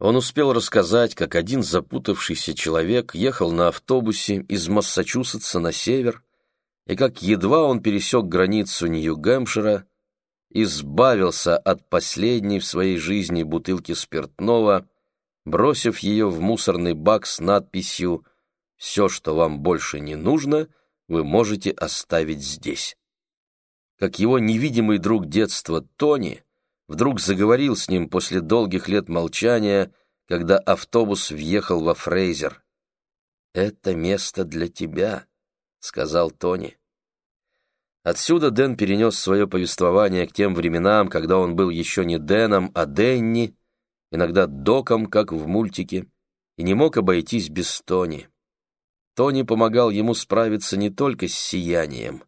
Он успел рассказать, как один запутавшийся человек ехал на автобусе из Массачусетса на север, и как едва он пересек границу Нью-Гэмпшира, избавился от последней в своей жизни бутылки спиртного, бросив ее в мусорный бак с надписью «Все, что вам больше не нужно, вы можете оставить здесь». Как его невидимый друг детства Тони вдруг заговорил с ним после долгих лет молчания, когда автобус въехал во Фрейзер. «Это место для тебя», — сказал Тони. Отсюда Дэн перенес свое повествование к тем временам, когда он был еще не Дэном, а Дэнни, иногда Доком, как в мультике, и не мог обойтись без Тони. Тони помогал ему справиться не только с сиянием.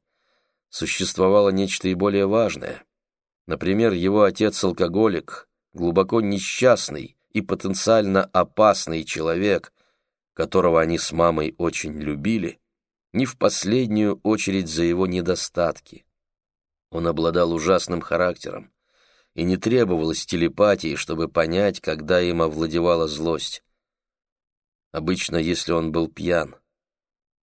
Существовало нечто и более важное. Например, его отец-алкоголик, глубоко несчастный и потенциально опасный человек, которого они с мамой очень любили, не в последнюю очередь за его недостатки. Он обладал ужасным характером, и не требовалось телепатии, чтобы понять, когда им овладевала злость. Обычно, если он был пьян.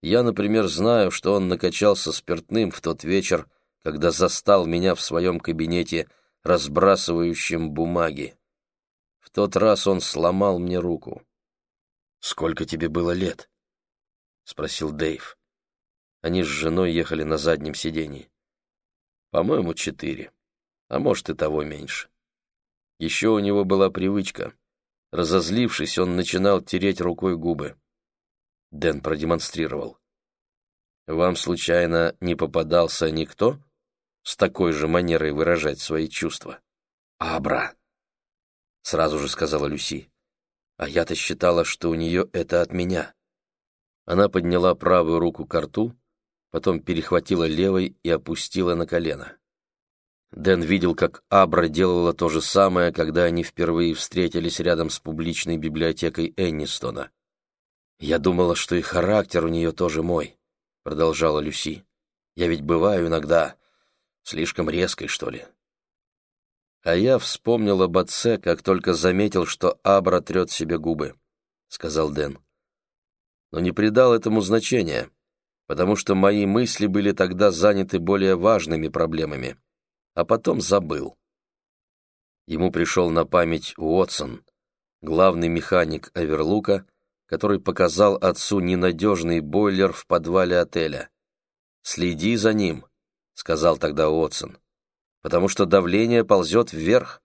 Я, например, знаю, что он накачался спиртным в тот вечер, когда застал меня в своем кабинете, разбрасывающим бумаги. В тот раз он сломал мне руку. «Сколько тебе было лет?» — спросил Дэйв. Они с женой ехали на заднем сидении. По-моему, четыре, а может и того меньше. Еще у него была привычка. Разозлившись, он начинал тереть рукой губы. Дэн продемонстрировал. «Вам, случайно, не попадался никто с такой же манерой выражать свои чувства?» «Абра!» — сразу же сказала Люси. «А я-то считала, что у нее это от меня». Она подняла правую руку к рту, потом перехватила левой и опустила на колено. Дэн видел, как Абра делала то же самое, когда они впервые встретились рядом с публичной библиотекой Эннистона. «Я думала, что и характер у нее тоже мой», — продолжала Люси. «Я ведь бываю иногда слишком резкой, что ли». А я вспомнил об отце, как только заметил, что Абра трет себе губы, — сказал Дэн. Но не придал этому значения потому что мои мысли были тогда заняты более важными проблемами, а потом забыл. Ему пришел на память Уотсон, главный механик Аверлука, который показал отцу ненадежный бойлер в подвале отеля. «Следи за ним», — сказал тогда Уотсон, «потому что давление ползет вверх».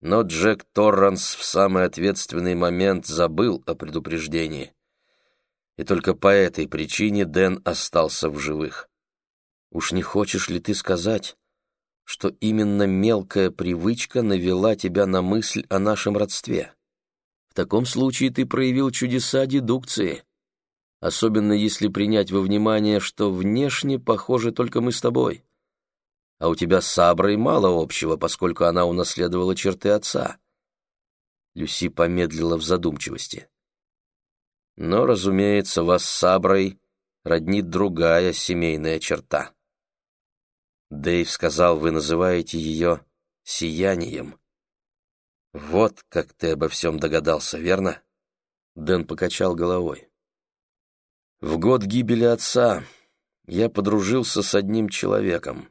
Но Джек Торранс в самый ответственный момент забыл о предупреждении и только по этой причине Дэн остался в живых. Уж не хочешь ли ты сказать, что именно мелкая привычка навела тебя на мысль о нашем родстве? В таком случае ты проявил чудеса дедукции, особенно если принять во внимание, что внешне похожи только мы с тобой. А у тебя с Саброй мало общего, поскольку она унаследовала черты отца. Люси помедлила в задумчивости. Но, разумеется, вас с Саброй роднит другая семейная черта. Дэйв сказал, вы называете ее сиянием. Вот как ты обо всем догадался, верно? Дэн покачал головой. В год гибели отца я подружился с одним человеком.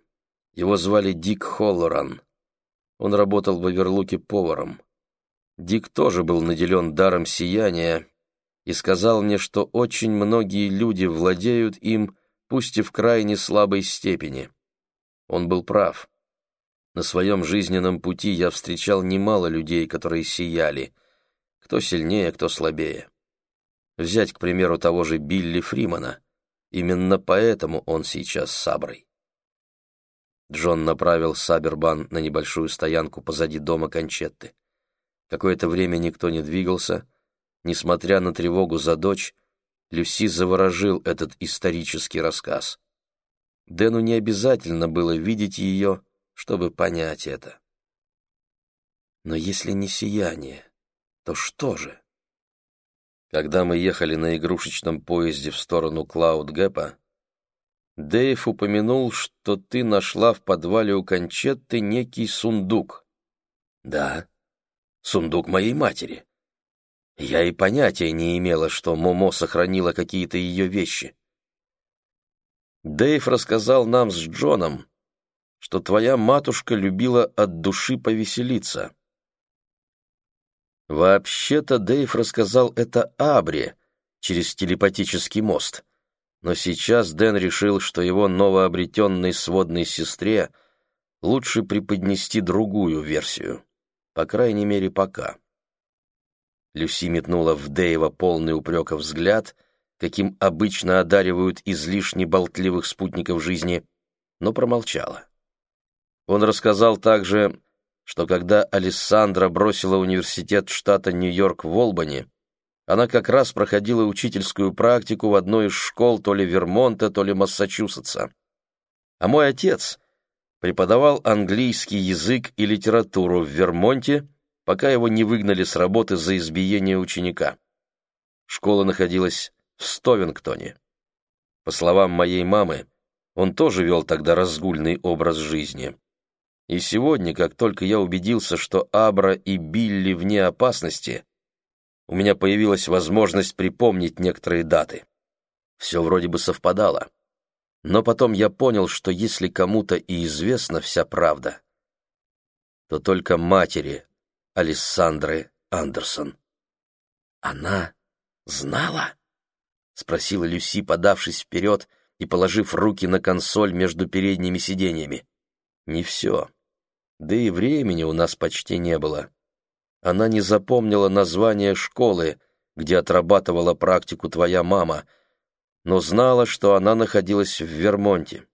Его звали Дик Холлоран. Он работал в Аверлуке поваром. Дик тоже был наделен даром сияния, и сказал мне, что очень многие люди владеют им, пусть и в крайне слабой степени. Он был прав. На своем жизненном пути я встречал немало людей, которые сияли, кто сильнее, кто слабее. Взять, к примеру, того же Билли Фримана. Именно поэтому он сейчас Саброй. Джон направил Сабербан на небольшую стоянку позади дома Кончетты. Какое-то время никто не двигался, Несмотря на тревогу за дочь, Люси заворожил этот исторический рассказ. Дэну не обязательно было видеть ее, чтобы понять это. Но если не сияние, то что же? Когда мы ехали на игрушечном поезде в сторону Клауд-Гэпа, Дэйв упомянул, что ты нашла в подвале у Кончетты некий сундук. Да. сундук моей матери. Я и понятия не имела, что Момо сохранила какие-то ее вещи. Дэйв рассказал нам с Джоном, что твоя матушка любила от души повеселиться. Вообще-то Дэйв рассказал это Абре через телепатический мост, но сейчас Дэн решил, что его новообретенной сводной сестре лучше преподнести другую версию, по крайней мере, пока. Люси метнула в Дэйва полный упрека взгляд, каким обычно одаривают излишне болтливых спутников жизни, но промолчала. Он рассказал также, что когда Алессандра бросила университет штата Нью-Йорк в Олбани, она как раз проходила учительскую практику в одной из школ то ли Вермонта, то ли Массачусетса. А мой отец преподавал английский язык и литературу в Вермонте, пока его не выгнали с работы за избиение ученика. Школа находилась в Стовингтоне. По словам моей мамы, он тоже вел тогда разгульный образ жизни. И сегодня, как только я убедился, что Абра и Билли вне опасности, у меня появилась возможность припомнить некоторые даты. Все вроде бы совпадало. Но потом я понял, что если кому-то и известна вся правда, то только матери Алессандры Андерсон. «Она знала?» — спросила Люси, подавшись вперед и положив руки на консоль между передними сиденьями. Не все. Да и времени у нас почти не было. Она не запомнила название школы, где отрабатывала практику твоя мама, но знала, что она находилась в Вермонте.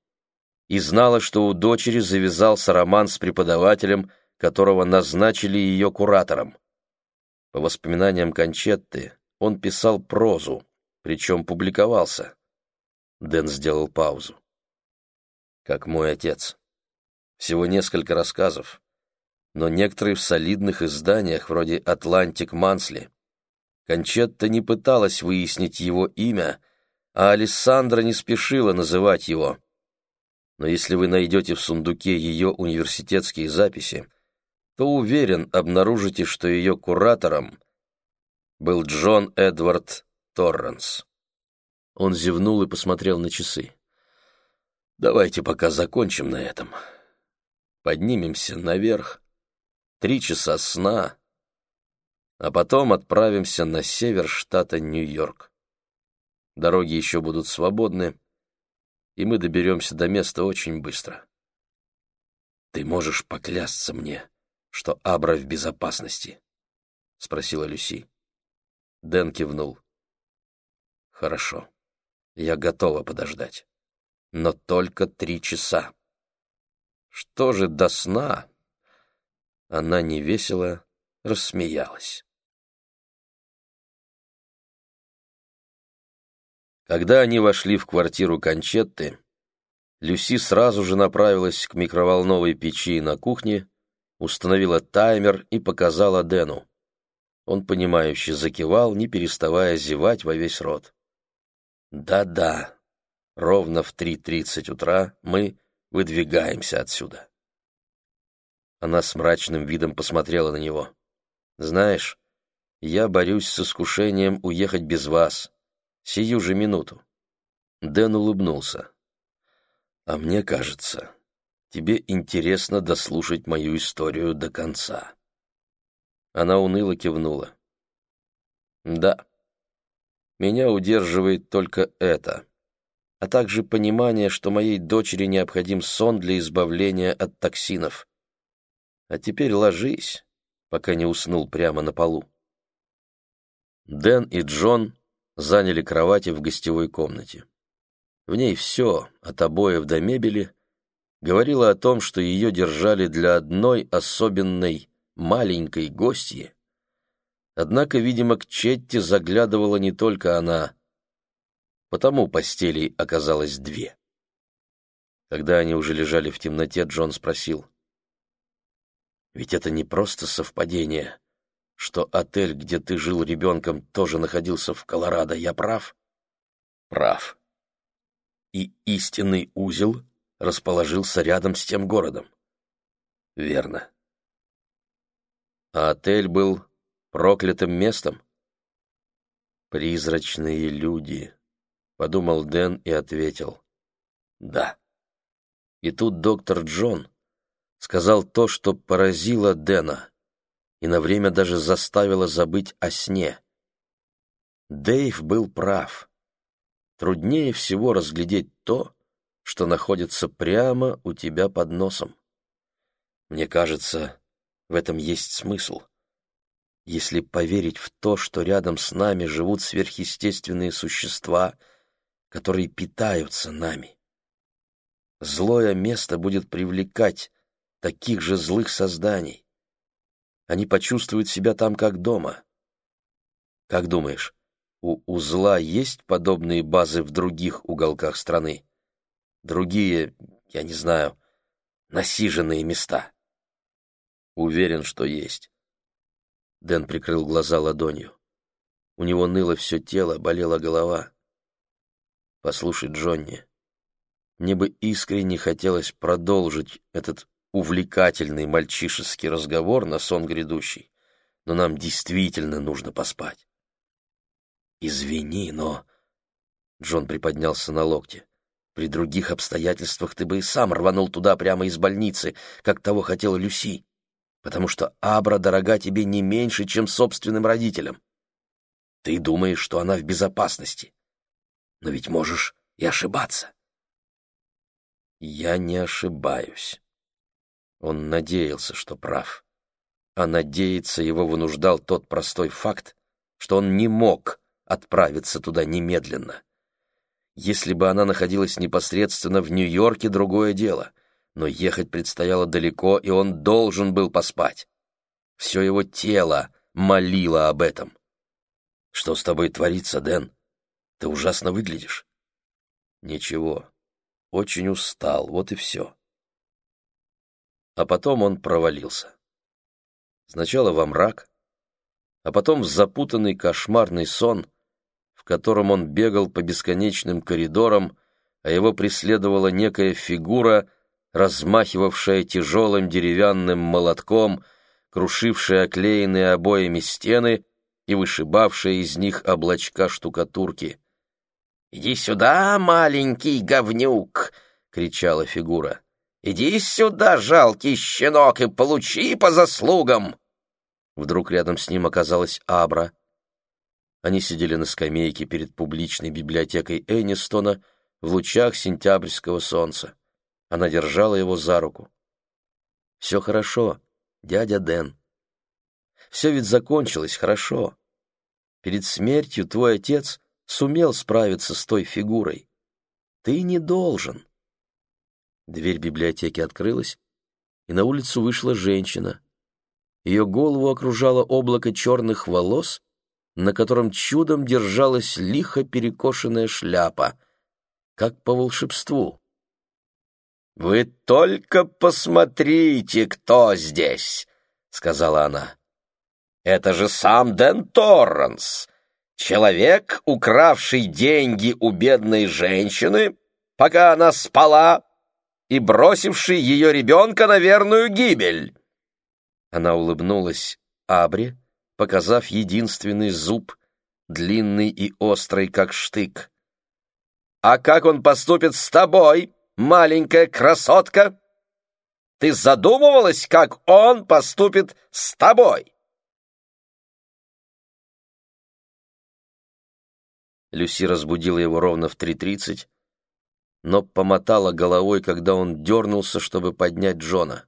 И знала, что у дочери завязался роман с преподавателем, которого назначили ее куратором. По воспоминаниям Кончетты, он писал прозу, причем публиковался. Дэн сделал паузу. Как мой отец. Всего несколько рассказов, но некоторые в солидных изданиях, вроде «Атлантик Мансли». Кончетта не пыталась выяснить его имя, а Алессандра не спешила называть его. Но если вы найдете в сундуке ее университетские записи, то уверен, обнаружите, что ее куратором был Джон Эдвард Торренс. Он зевнул и посмотрел на часы. «Давайте пока закончим на этом» поднимемся наверх, три часа сна, а потом отправимся на север штата Нью-Йорк. Дороги еще будут свободны, и мы доберемся до места очень быстро. «Ты можешь поклясться мне, что Абра в безопасности?» — спросила Люси. Дэн кивнул. «Хорошо, я готова подождать, но только три часа». Что же до сна? Она невесело рассмеялась. Когда они вошли в квартиру Кончетты, Люси сразу же направилась к микроволновой печи на кухне, установила таймер и показала Дэну. Он, понимающе закивал, не переставая зевать во весь рот. «Да-да, ровно в 3.30 утра мы выдвигаемся отсюда. Она с мрачным видом посмотрела на него. «Знаешь, я борюсь с искушением уехать без вас. Сию же минуту». Дэн улыбнулся. «А мне кажется, тебе интересно дослушать мою историю до конца». Она уныло кивнула. «Да, меня удерживает только это а также понимание, что моей дочери необходим сон для избавления от токсинов. А теперь ложись, пока не уснул прямо на полу. Дэн и Джон заняли кровати в гостевой комнате. В ней все, от обоев до мебели, говорило о том, что ее держали для одной особенной маленькой гостьи. Однако, видимо, к Четте заглядывала не только она, потому постелей оказалось две. Когда они уже лежали в темноте, Джон спросил. «Ведь это не просто совпадение, что отель, где ты жил ребенком, тоже находился в Колорадо, я прав?» «Прав. И истинный узел расположился рядом с тем городом?» «Верно. А отель был проклятым местом? «Призрачные люди», — подумал Дэн и ответил. «Да». И тут доктор Джон сказал то, что поразило Дэна и на время даже заставило забыть о сне. Дэйв был прав. Труднее всего разглядеть то, что находится прямо у тебя под носом. Мне кажется, в этом есть смысл. Если поверить в то, что рядом с нами живут сверхъестественные существа, которые питаются нами. Злое место будет привлекать таких же злых созданий. Они почувствуют себя там как дома. Как думаешь, у узла есть подобные базы в других уголках страны? Другие, я не знаю, насиженные места? Уверен, что есть. Дэн прикрыл глаза ладонью. У него ныло все тело, болела голова. «Послушай, Джонни, мне бы искренне хотелось продолжить этот увлекательный мальчишеский разговор на сон грядущий, но нам действительно нужно поспать. «Извини, но...» Джон приподнялся на локте. «При других обстоятельствах ты бы и сам рванул туда прямо из больницы, как того хотела Люси, потому что Абра дорога тебе не меньше, чем собственным родителям. Ты думаешь, что она в безопасности, но ведь можешь и ошибаться». «Я не ошибаюсь». Он надеялся, что прав. А надеяться его вынуждал тот простой факт, что он не мог отправиться туда немедленно. Если бы она находилась непосредственно в Нью-Йорке, другое дело, но ехать предстояло далеко, и он должен был поспать. Все его тело молило об этом. «Что с тобой творится, Дэн? Ты ужасно выглядишь». «Ничего, очень устал, вот и все». А потом он провалился. Сначала во мрак, а потом в запутанный кошмарный сон — котором он бегал по бесконечным коридорам, а его преследовала некая фигура, размахивавшая тяжелым деревянным молотком, крушившая оклеенные обоями стены и вышибавшая из них облачка штукатурки. «Иди сюда, маленький говнюк!» — кричала фигура. «Иди сюда, жалкий щенок, и получи по заслугам!» Вдруг рядом с ним оказалась Абра, они сидели на скамейке перед публичной библиотекой Эннистона в лучах сентябрьского солнца. Она держала его за руку. «Все хорошо, дядя Дэн. Все ведь закончилось хорошо. Перед смертью твой отец сумел справиться с той фигурой. Ты не должен». Дверь библиотеки открылась, и на улицу вышла женщина. Ее голову окружало облако черных волос, на котором чудом держалась лихо перекошенная шляпа, как по волшебству. «Вы только посмотрите, кто здесь!» — сказала она. «Это же сам Дэн Торренс, человек, укравший деньги у бедной женщины, пока она спала, и бросивший ее ребенка на верную гибель!» Она улыбнулась Абре, показав единственный зуб, длинный и острый, как штык. «А как он поступит с тобой, маленькая красотка? Ты задумывалась, как он поступит с тобой?» Люси разбудила его ровно в три тридцать, но помотала головой, когда он дернулся, чтобы поднять Джона.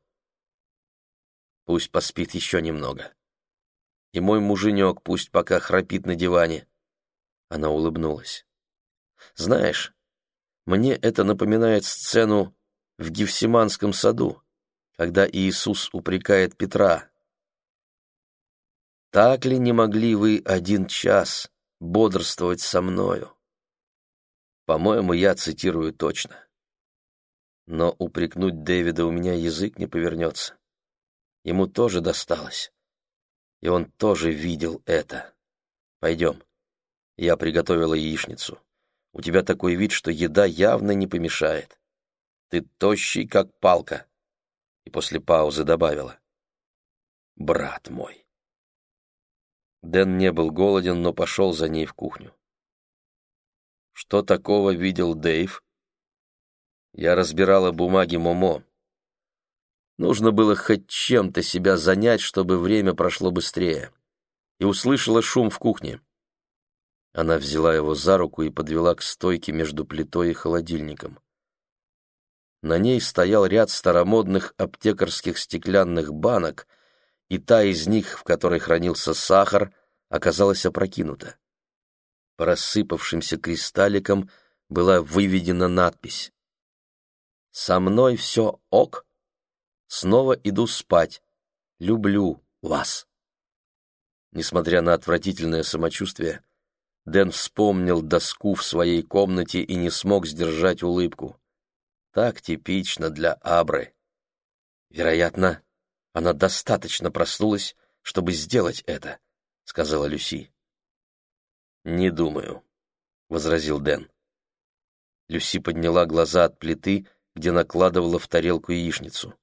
Пусть поспит еще немного и мой муженек пусть пока храпит на диване. Она улыбнулась. Знаешь, мне это напоминает сцену в Гефсиманском саду, когда Иисус упрекает Петра. Так ли не могли вы один час бодрствовать со мною? По-моему, я цитирую точно. Но упрекнуть Дэвида у меня язык не повернется. Ему тоже досталось и он тоже видел это. Пойдем. Я приготовила яичницу. У тебя такой вид, что еда явно не помешает. Ты тощий, как палка. И после паузы добавила. брат мой. Дэн не был голоден, но пошел за ней в кухню. Что такого видел Дэйв? Я разбирала бумаги Момо. Нужно было хоть чем-то себя занять, чтобы время прошло быстрее. И услышала шум в кухне. Она взяла его за руку и подвела к стойке между плитой и холодильником. На ней стоял ряд старомодных аптекарских стеклянных банок, и та из них, в которой хранился сахар, оказалась опрокинута. По рассыпавшимся кристалликам была выведена надпись «Со мной все ок. Снова иду спать. Люблю вас». Несмотря на отвратительное самочувствие, Дэн вспомнил доску в своей комнате и не смог сдержать улыбку. Так типично для Абры. Вероятно, она достаточно проснулась, чтобы сделать это, сказала Люси. Не думаю, возразил Дэн. Люси подняла глаза от плиты, где накладывала в тарелку яичницу.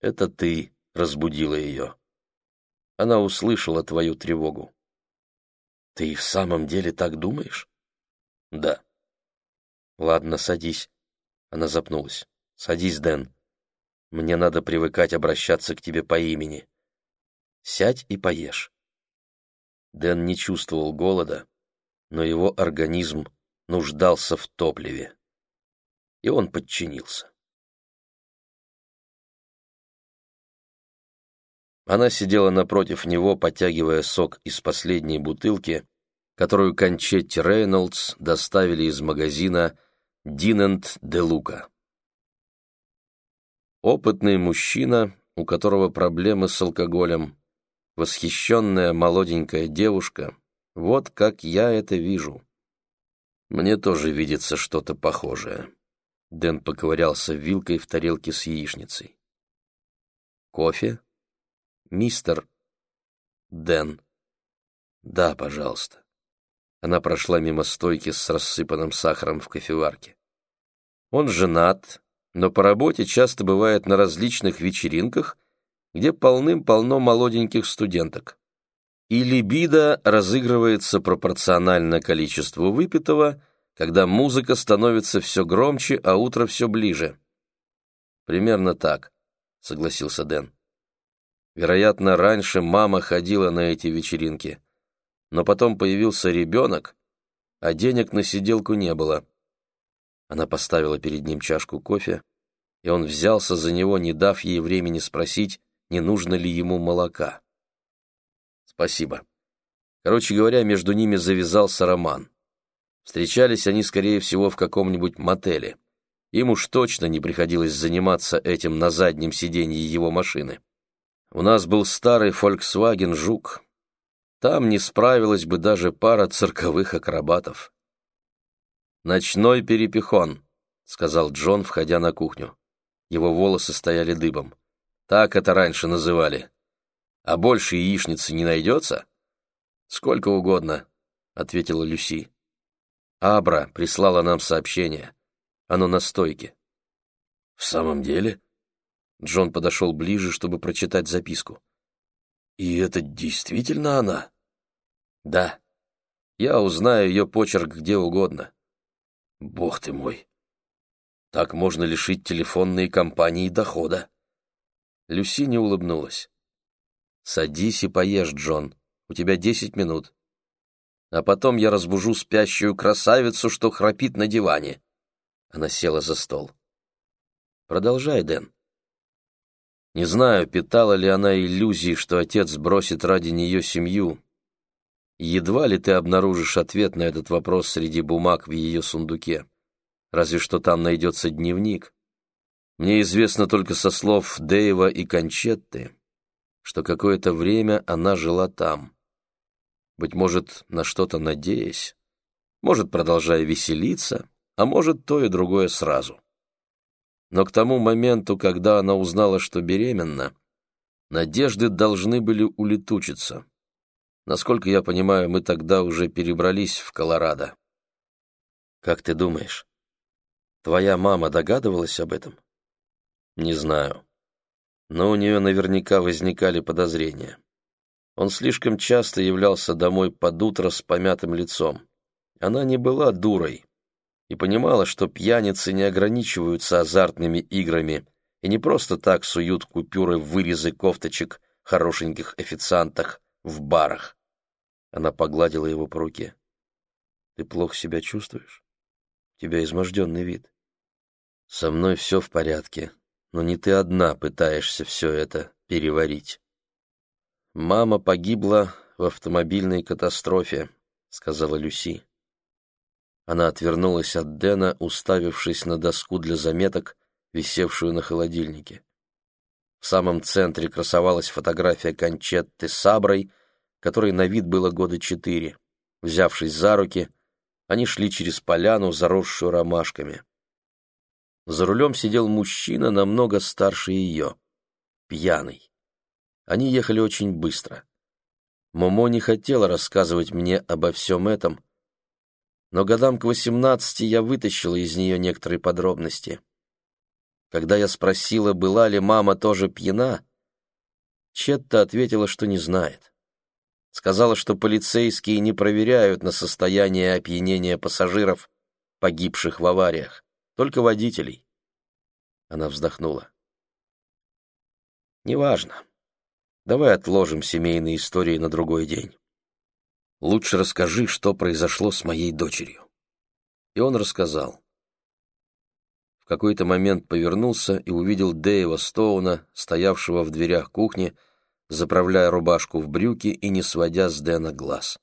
Это ты разбудила ее. Она услышала твою тревогу. Ты и в самом деле так думаешь? Да. Ладно, садись. Она запнулась. Садись, Дэн. Мне надо привыкать обращаться к тебе по имени. Сядь и поешь. Дэн не чувствовал голода, но его организм нуждался в топливе. И он подчинился. Она сидела напротив него, потягивая сок из последней бутылки, которую Кончетти Рейнольдс доставили из магазина Динент де Лука. Опытный мужчина, у которого проблемы с алкоголем, восхищенная молоденькая девушка, вот как я это вижу. Мне тоже видится что-то похожее. Дэн поковырялся вилкой в тарелке с яичницей. Кофе? «Мистер...» «Дэн». «Да, пожалуйста». Она прошла мимо стойки с рассыпанным сахаром в кофеварке. Он женат, но по работе часто бывает на различных вечеринках, где полным-полно молоденьких студенток. И либидо разыгрывается пропорционально количеству выпитого, когда музыка становится все громче, а утро все ближе. «Примерно так», — согласился Дэн. Вероятно, раньше мама ходила на эти вечеринки. Но потом появился ребенок, а денег на сиделку не было. Она поставила перед ним чашку кофе, и он взялся за него, не дав ей времени спросить, не нужно ли ему молока. Спасибо. Короче говоря, между ними завязался роман. Встречались они, скорее всего, в каком-нибудь мотеле. Им уж точно не приходилось заниматься этим на заднем сиденье его машины. У нас был старый Volkswagen «Жук». Там не справилась бы даже пара цирковых акробатов. «Ночной перепихон», — сказал Джон, входя на кухню. Его волосы стояли дыбом. Так это раньше называли. А больше яичницы не найдется? Сколько угодно, — ответила Люси. Абра прислала нам сообщение. Оно на стойке. В самом деле? Джон подошел ближе, чтобы прочитать записку. «И это действительно она?» «Да. Я узнаю ее почерк где угодно». «Бог ты мой! Так можно лишить телефонные компании дохода». Люси не улыбнулась. «Садись и поешь, Джон. У тебя десять минут. А потом я разбужу спящую красавицу, что храпит на диване». Она села за стол. «Продолжай, Дэн». Не знаю, питала ли она иллюзии, что отец бросит ради нее семью. Едва ли ты обнаружишь ответ на этот вопрос среди бумаг в ее сундуке. Разве что там найдется дневник. Мне известно только со слов Дэйва и Кончетты, что какое-то время она жила там. Быть может, на что-то надеясь, может, продолжая веселиться, а может, то и другое сразу. Но к тому моменту, когда она узнала, что беременна, надежды должны были улетучиться. Насколько я понимаю, мы тогда уже перебрались в Колорадо. Как ты думаешь, твоя мама догадывалась об этом? Не знаю. но у нее наверняка возникали подозрения. Он слишком часто являлся домой под утро с помятым лицом. Она не была дурой и понимала, что пьяницы не ограничиваются азартными играми и не просто так суют купюры в вырезы кофточек хорошеньких официантах в барах. Она погладила его по руке. «Ты плохо себя чувствуешь? У тебя изможденный вид». «Со мной все в порядке, но не ты одна пытаешься все это переварить». «Мама погибла в автомобильной катастрофе», — сказала Люси. Она отвернулась от Дэна, уставившись на доску для заметок, висевшую на холодильнике. В самом центре красовалась фотография Кончетты Саброй, которой на вид было года четыре. Взявшись за руки, они шли через поляну, заросшую ромашками. За рулем сидел мужчина, намного старше ее, пьяный. Они ехали очень быстро. Момо не хотела рассказывать мне обо всем этом, но годам к восемнадцати я вытащила из нее некоторые подробности. Когда я спросила, была ли мама тоже пьяна, Четта ответила, что не знает. Сказала, что полицейские не проверяют на состояние опьянения пассажиров, погибших в авариях, только водителей. Она вздохнула. «Неважно. Давай отложим семейные истории на другой день. Лучше расскажи, что произошло с моей дочерью. И он рассказал. В какой-то момент повернулся и увидел Дэйва Стоуна, стоявшего в дверях кухни, заправляя рубашку в брюки и не сводя с Дэна глаз.